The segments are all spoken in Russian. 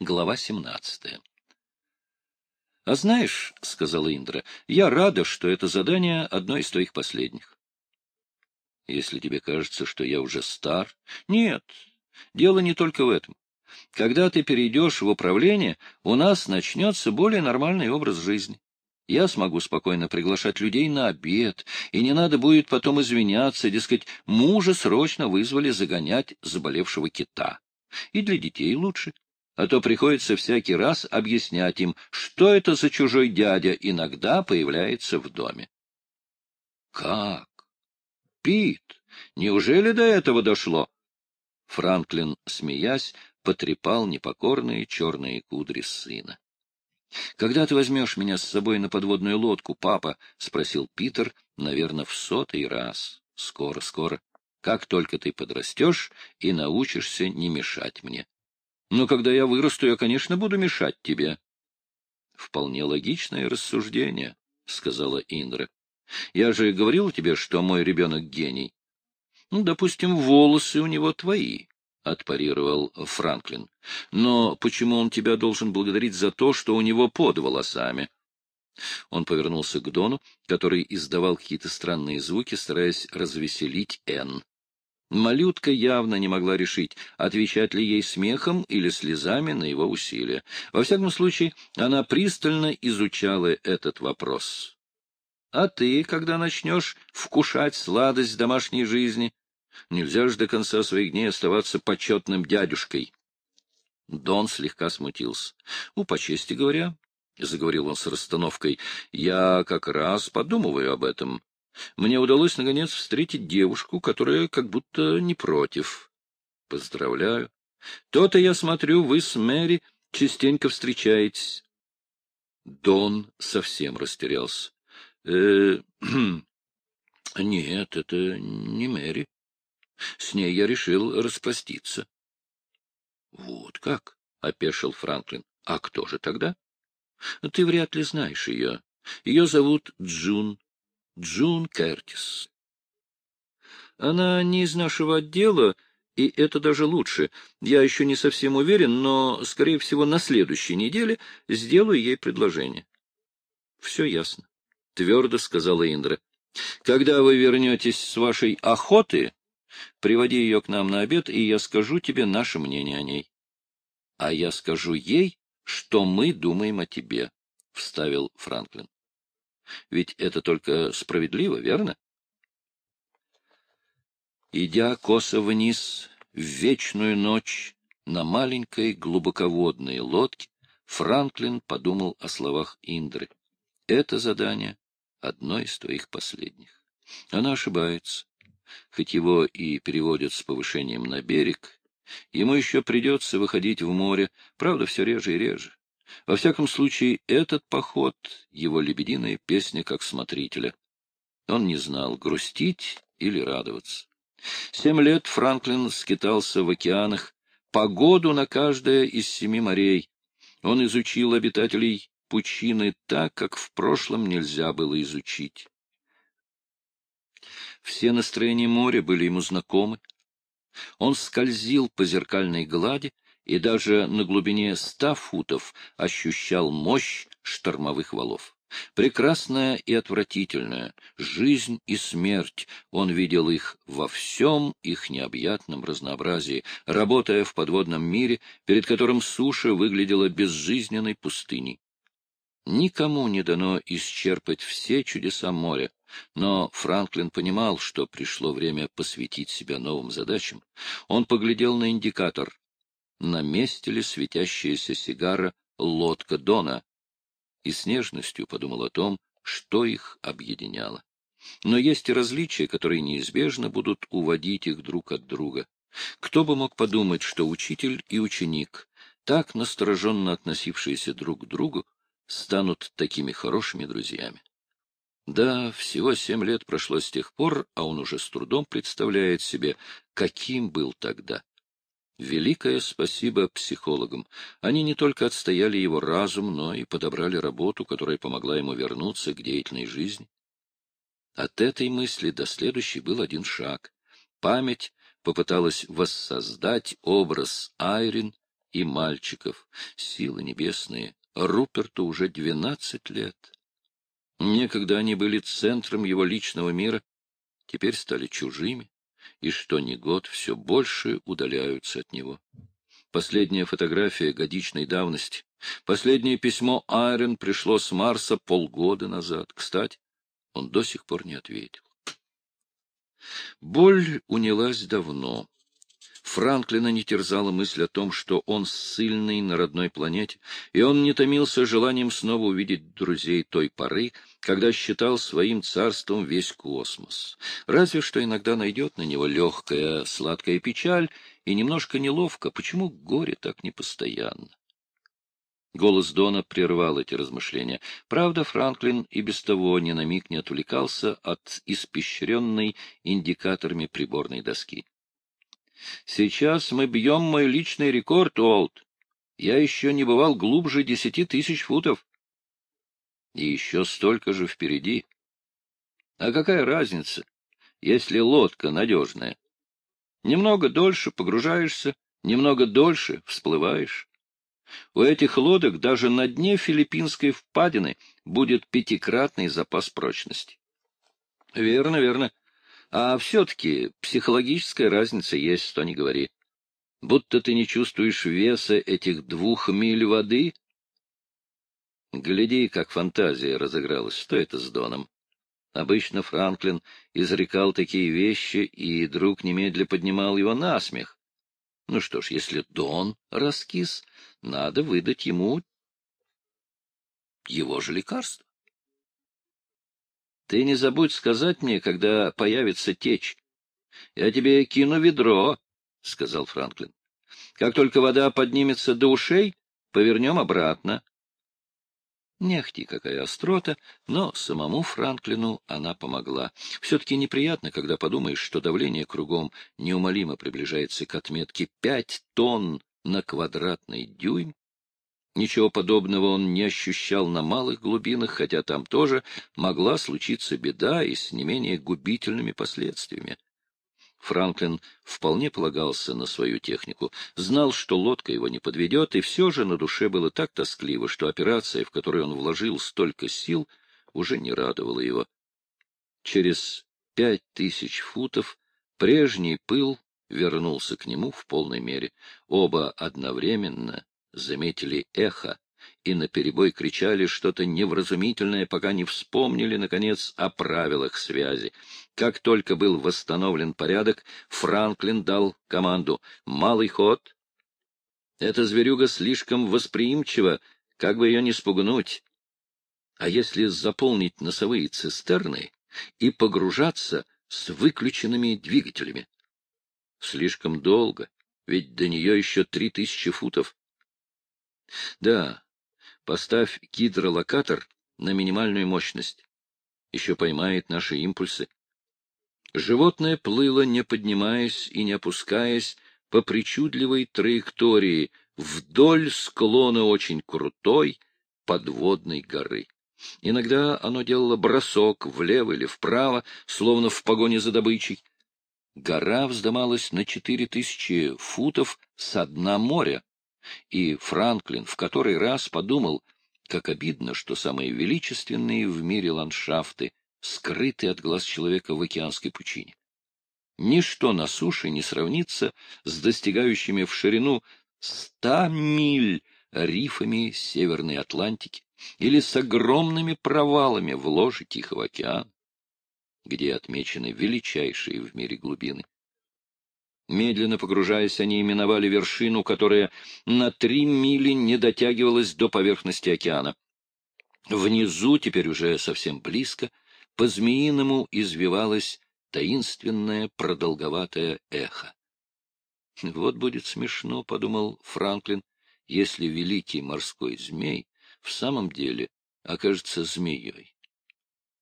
Глава 17. «А знаешь, — сказала Индра, — я рада, что это задание одно из твоих последних. Если тебе кажется, что я уже стар... Нет, дело не только в этом. Когда ты перейдешь в управление, у нас начнется более нормальный образ жизни. Я смогу спокойно приглашать людей на обед, и не надо будет потом извиняться, дескать, мужа срочно вызвали загонять заболевшего кита. И для детей лучше а то приходится всякий раз объяснять им, что это за чужой дядя иногда появляется в доме. Как? Пит, неужели до этого дошло? Франклин, смеясь, потрепал непокорные черные кудри сына. — Когда ты возьмешь меня с собой на подводную лодку, папа? — спросил Питер, наверное, в сотый раз. — Скоро, скоро. Как только ты подрастешь и научишься не мешать мне. Но когда я вырасту, я, конечно, буду мешать тебе. — Вполне логичное рассуждение, — сказала Индра. — Я же говорил тебе, что мой ребенок гений. — Ну, допустим, волосы у него твои, — отпарировал Франклин. — Но почему он тебя должен благодарить за то, что у него под волосами? Он повернулся к Дону, который издавал какие-то странные звуки, стараясь развеселить Энн. Малютка явно не могла решить, отвечать ли ей смехом или слезами на его усилия. Во всяком случае, она пристально изучала этот вопрос. — А ты, когда начнешь вкушать сладость домашней жизни? Нельзя же до конца своих дней оставаться почетным дядюшкой. Дон слегка смутился. — Ну, по чести говоря, — заговорил он с расстановкой, — я как раз подумываю об этом. Мне удалось, наконец, встретить девушку, которая как будто не против. Поздравляю. То-то, я смотрю, вы с Мэри частенько встречаетесь. Дон совсем растерялся. Э, нет, это не Мэри. С ней я решил распроститься. — Вот как? — опешил Франклин. — А кто же тогда? — Ты вряд ли знаешь ее. Ее зовут Джун. Джун Кертис. Она не из нашего отдела, и это даже лучше. Я еще не совсем уверен, но, скорее всего, на следующей неделе сделаю ей предложение. — Все ясно, — твердо сказала Индра. — Когда вы вернетесь с вашей охоты, приводи ее к нам на обед, и я скажу тебе наше мнение о ней. — А я скажу ей, что мы думаем о тебе, — вставил Франклин. Ведь это только справедливо, верно? Идя косо вниз в вечную ночь на маленькой глубоководной лодке, Франклин подумал о словах Индры. Это задание — одно из твоих последних. Она ошибается. Хоть его и переводят с повышением на берег, ему еще придется выходить в море, правда, все реже и реже. Во всяком случае, этот поход — его лебединая песня как смотрителя. Он не знал, грустить или радоваться. Семь лет Франклин скитался в океанах, погоду на каждое из семи морей. Он изучил обитателей пучины так, как в прошлом нельзя было изучить. Все настроения моря были ему знакомы. Он скользил по зеркальной глади, и даже на глубине ста футов ощущал мощь штормовых валов. Прекрасная и отвратительная, жизнь и смерть, он видел их во всем их необъятном разнообразии, работая в подводном мире, перед которым суша выглядела безжизненной пустыней. Никому не дано исчерпать все чудеса моря, но Франклин понимал, что пришло время посвятить себя новым задачам. Он поглядел на индикатор на месте ли светящаяся сигара лодка Дона, и с нежностью подумал о том, что их объединяло. Но есть и различия, которые неизбежно будут уводить их друг от друга. Кто бы мог подумать, что учитель и ученик, так настороженно относившиеся друг к другу, станут такими хорошими друзьями. Да, всего семь лет прошло с тех пор, а он уже с трудом представляет себе, каким был тогда. Великое спасибо психологам. Они не только отстояли его разум, но и подобрали работу, которая помогла ему вернуться к деятельной жизни. От этой мысли до следующей был один шаг. Память попыталась воссоздать образ Айрин, и мальчиков. Силы небесные, Руперту уже двенадцать лет. Некогда они были центром его личного мира, теперь стали чужими, и что ни год все больше удаляются от него. Последняя фотография годичной давности. Последнее письмо Айрон пришло с Марса полгода назад. Кстати, он до сих пор не ответил. Боль унялась давно. Франклина не терзала мысль о том, что он ссыльный на родной планете, и он не томился желанием снова увидеть друзей той поры, когда считал своим царством весь космос. Разве что иногда найдет на него легкая сладкая печаль и немножко неловко, почему горе так непостоянно. Голос Дона прервал эти размышления. Правда, Франклин и без того ни на миг не отвлекался от испещренной индикаторами приборной доски. Сейчас мы бьем мой личный рекорд, Уолт. Я еще не бывал глубже десяти тысяч футов. И еще столько же впереди. А какая разница, если лодка надежная? Немного дольше погружаешься, немного дольше всплываешь. У этих лодок даже на дне филиппинской впадины будет пятикратный запас прочности. Верно, верно. А все-таки психологическая разница есть, что не говори. Будто ты не чувствуешь веса этих двух миль воды. Гляди, как фантазия разыгралась. Что это с Доном? Обычно Франклин изрекал такие вещи, и друг немедля поднимал его на смех. Ну что ж, если Дон раскис, надо выдать ему его же лекарство. Ты не забудь сказать мне, когда появится течь. Я тебе кину ведро, — сказал Франклин. Как только вода поднимется до ушей, повернем обратно. Нехти какая острота, но самому Франклину она помогла. Все-таки неприятно, когда подумаешь, что давление кругом неумолимо приближается к отметке пять тонн на квадратный дюйм, Ничего подобного он не ощущал на малых глубинах, хотя там тоже могла случиться беда и с не менее губительными последствиями. Франклин вполне полагался на свою технику, знал, что лодка его не подведет, и все же на душе было так тоскливо, что операция, в которой он вложил столько сил, уже не радовала его. Через пять тысяч футов прежний пыл вернулся к нему в полной мере. Оба одновременно заметили эхо и наперебой кричали что-то невразумительное, пока не вспомнили, наконец, о правилах связи. Как только был восстановлен порядок, Франклин дал команду «Малый ход». Эта зверюга слишком восприимчива, как бы ее не спугнуть. А если заполнить носовые цистерны и погружаться с выключенными двигателями? Слишком долго, ведь до нее еще три тысячи футов. Да, поставь гидролокатор на минимальную мощность. Еще поймает наши импульсы. Животное плыло, не поднимаясь и не опускаясь, по причудливой траектории вдоль склона очень крутой подводной горы. Иногда оно делало бросок влево или вправо, словно в погоне за добычей. Гора вздымалась на четыре тысячи футов со дна моря, и Франклин в который раз подумал, как обидно, что самые величественные в мире ландшафты скрыты от глаз человека в океанской пучине. Ничто на суше не сравнится с достигающими в ширину ста миль рифами Северной Атлантики или с огромными провалами в ложе Тихого океана, где отмечены величайшие в мире глубины. Медленно погружаясь, они именовали вершину, которая на три мили не дотягивалась до поверхности океана. Внизу, теперь уже совсем близко, по-змеиному извивалось таинственное продолговатое эхо. «Вот будет смешно», — подумал Франклин, — «если великий морской змей в самом деле окажется змеей».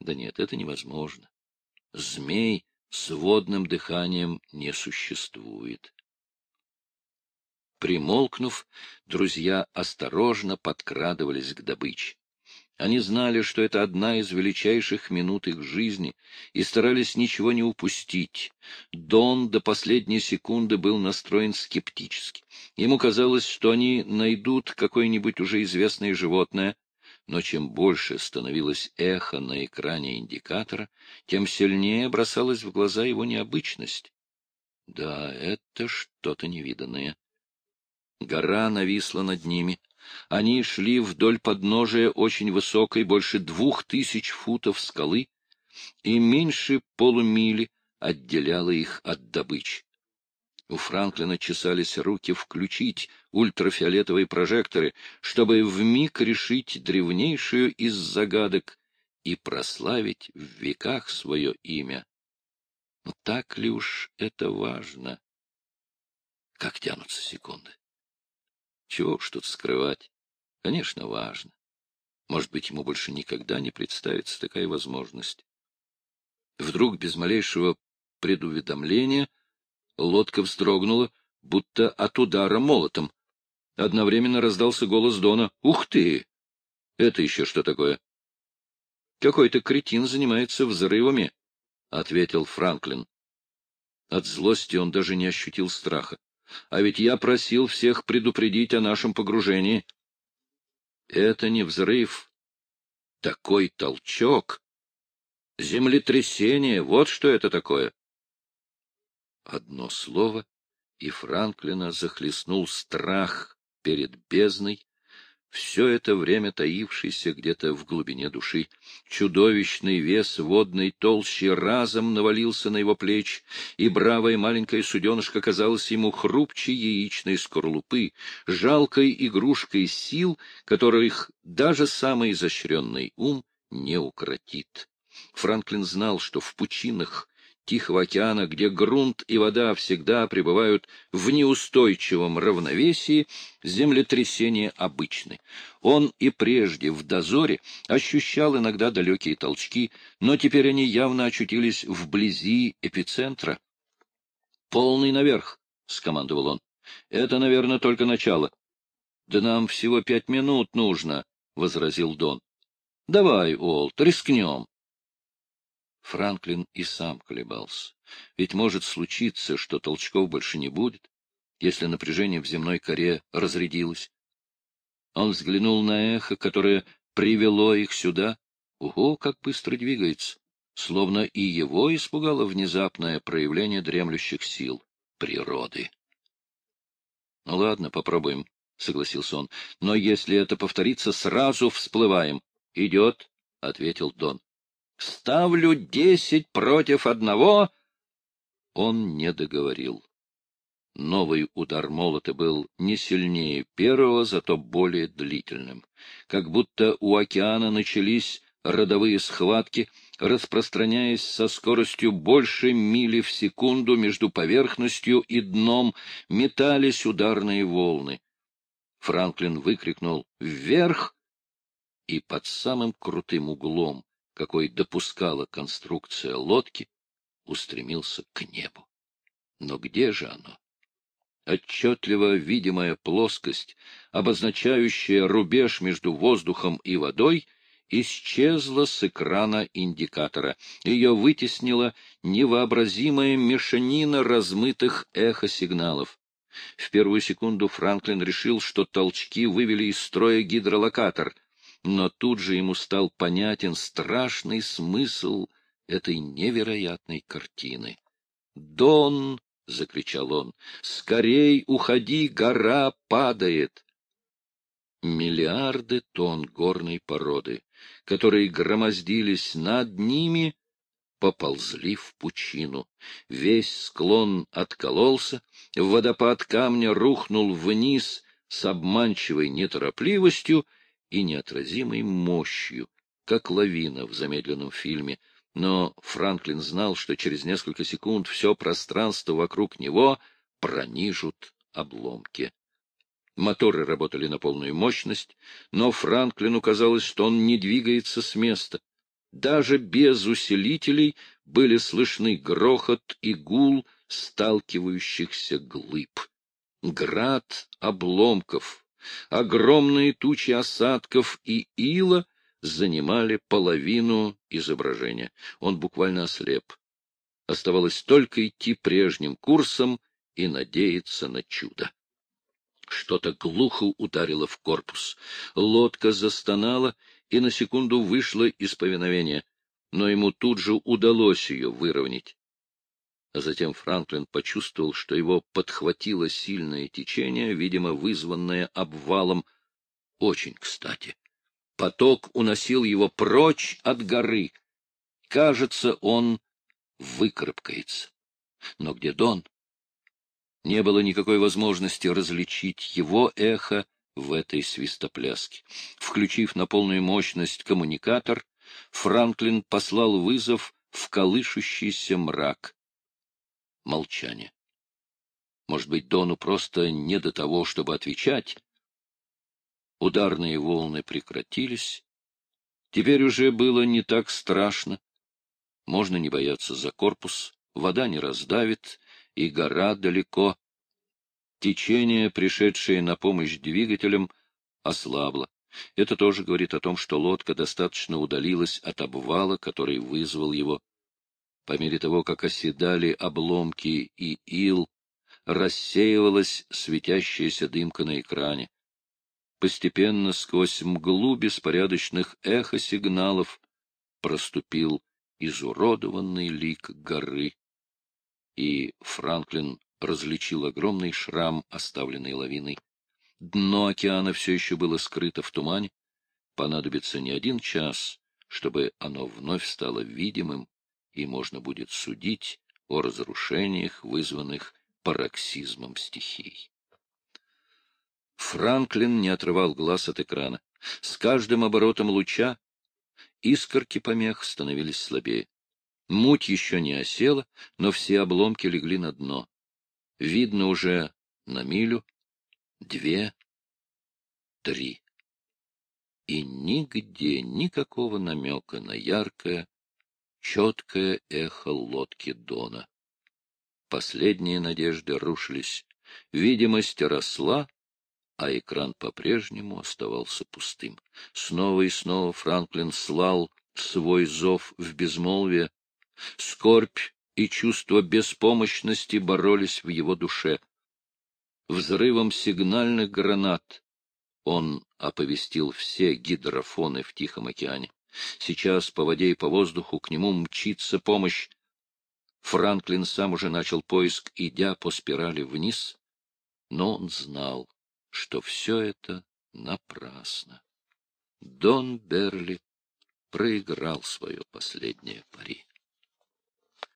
Да нет, это невозможно. Змей с водным дыханием не существует. Примолкнув, друзья осторожно подкрадывались к добыче. Они знали, что это одна из величайших минут их жизни, и старались ничего не упустить. Дон до последней секунды был настроен скептически. Ему казалось, что они найдут какое-нибудь уже известное животное, но чем больше становилось эхо на экране индикатора, тем сильнее бросалась в глаза его необычность. Да, это что-то невиданное. Гора нависла над ними. Они шли вдоль подножия очень высокой, больше двух тысяч футов скалы, и меньше полумили отделяло их от добычи. У Франклина чесались руки включить ультрафиолетовые прожекторы, чтобы вмиг решить древнейшую из загадок и прославить в веках свое имя. Но так ли уж это важно? Как тянутся секунды? Чего уж тут скрывать? Конечно, важно. Может быть, ему больше никогда не представится такая возможность. Вдруг, без малейшего предуведомления, Лодка вздрогнула, будто от удара молотом. Одновременно раздался голос Дона. — Ух ты! Это еще что такое? — Какой-то кретин занимается взрывами, — ответил Франклин. От злости он даже не ощутил страха. А ведь я просил всех предупредить о нашем погружении. Это не взрыв. Такой толчок. Землетрясение, вот что это такое. Одно слово, и Франклина захлестнул страх перед бездной, все это время таившийся где-то в глубине души. Чудовищный вес водной толщи разом навалился на его плечи, и бравая маленькая суденышка казалась ему хрупче яичной скорлупы, жалкой игрушкой сил, которых даже самый изощренный ум не укротит. Франклин знал, что в пучинах Тихого океана, где грунт и вода всегда пребывают в неустойчивом равновесии, землетрясения обычны. Он и прежде в дозоре ощущал иногда далекие толчки, но теперь они явно очутились вблизи эпицентра. «Полный наверх!» — скомандовал он. «Это, наверное, только начало». «Да нам всего пять минут нужно», — возразил Дон. «Давай, Олд, рискнем». Франклин и сам колебался. Ведь может случиться, что толчков больше не будет, если напряжение в земной коре разрядилось. Он взглянул на эхо, которое привело их сюда. Ого, как быстро двигается! Словно и его испугало внезапное проявление дремлющих сил природы. — Ну ладно, попробуем, — согласился он. — Но если это повторится, сразу всплываем. — Идет, — ответил Дон. Ставлю десять против одного. Он не договорил. Новый удар молота был не сильнее первого, зато более длительным. Как будто у океана начались родовые схватки, распространяясь со скоростью больше мили в секунду между поверхностью и дном, метались ударные волны. Франклин выкрикнул «Вверх!» и под самым крутым углом, какой допускала конструкция лодки, устремился к небу. Но где же оно? Отчетливо видимая плоскость, обозначающая рубеж между воздухом и водой, исчезла с экрана индикатора. Ее вытеснила невообразимая мешанина размытых эхосигналов. В первую секунду Франклин решил, что толчки вывели из строя гидролокатор — но тут же ему стал понятен страшный смысл этой невероятной картины. «Дон!» — закричал он. «Скорей уходи, гора падает!» Миллиарды тонн горной породы, которые громоздились над ними, поползли в пучину. Весь склон откололся, водопад камня рухнул вниз с обманчивой неторопливостью, и неотразимой мощью, как лавина в замедленном фильме, но Франклин знал, что через несколько секунд все пространство вокруг него пронижут обломки. Моторы работали на полную мощность, но Франклину казалось, что он не двигается с места. Даже без усилителей были слышны грохот и гул сталкивающихся глыб. Град обломков, Огромные тучи осадков и ила занимали половину изображения. Он буквально ослеп. Оставалось только идти прежним курсом и надеяться на чудо. Что-то глухо ударило в корпус. Лодка застонала и на секунду вышла из повиновения, но ему тут же удалось ее выровнять. А затем Франклин почувствовал, что его подхватило сильное течение, видимо, вызванное обвалом. Очень кстати. Поток уносил его прочь от горы. Кажется, он выкарабкается. Но где Дон? Не было никакой возможности различить его эхо в этой свистопляске. Включив на полную мощность коммуникатор, Франклин послал вызов в колышущийся мрак. Молчание. Может быть, Дону просто не до того, чтобы отвечать? Ударные волны прекратились. Теперь уже было не так страшно. Можно не бояться за корпус, вода не раздавит, и гора далеко. Течение, пришедшее на помощь двигателям, ослабло. Это тоже говорит о том, что лодка достаточно удалилась от обвала, который вызвал его. По мере того, как оседали обломки и ил, рассеивалась светящаяся дымка на экране. Постепенно сквозь мглу беспорядочных эхосигналов проступил изуродованный лик горы и Франклин различил огромный шрам, оставленный лавиной. Дно океана все еще было скрыто в тумане. Понадобится не один час, чтобы оно вновь стало видимым, и можно будет судить о разрушениях, вызванных пароксизмом стихий. Франклин не отрывал глаз от экрана. С каждым оборотом луча искорки помех становились слабее. Муть еще не осела, но все обломки легли на дно. Видно уже на милю, две, три. И нигде никакого намека на яркое, четкое эхо лодки Дона. Последние надежды рушились, видимость росла, а экран по-прежнему оставался пустым. Снова и снова Франклин слал свой зов в безмолвие, Скорбь и чувство беспомощности боролись в его душе. Взрывом сигнальных гранат он оповестил все гидрофоны в Тихом океане. Сейчас по воде и по воздуху к нему мчится помощь. Франклин сам уже начал поиск, идя по спирали вниз, но он знал, что все это напрасно. Дон Берли проиграл свое последнее пари.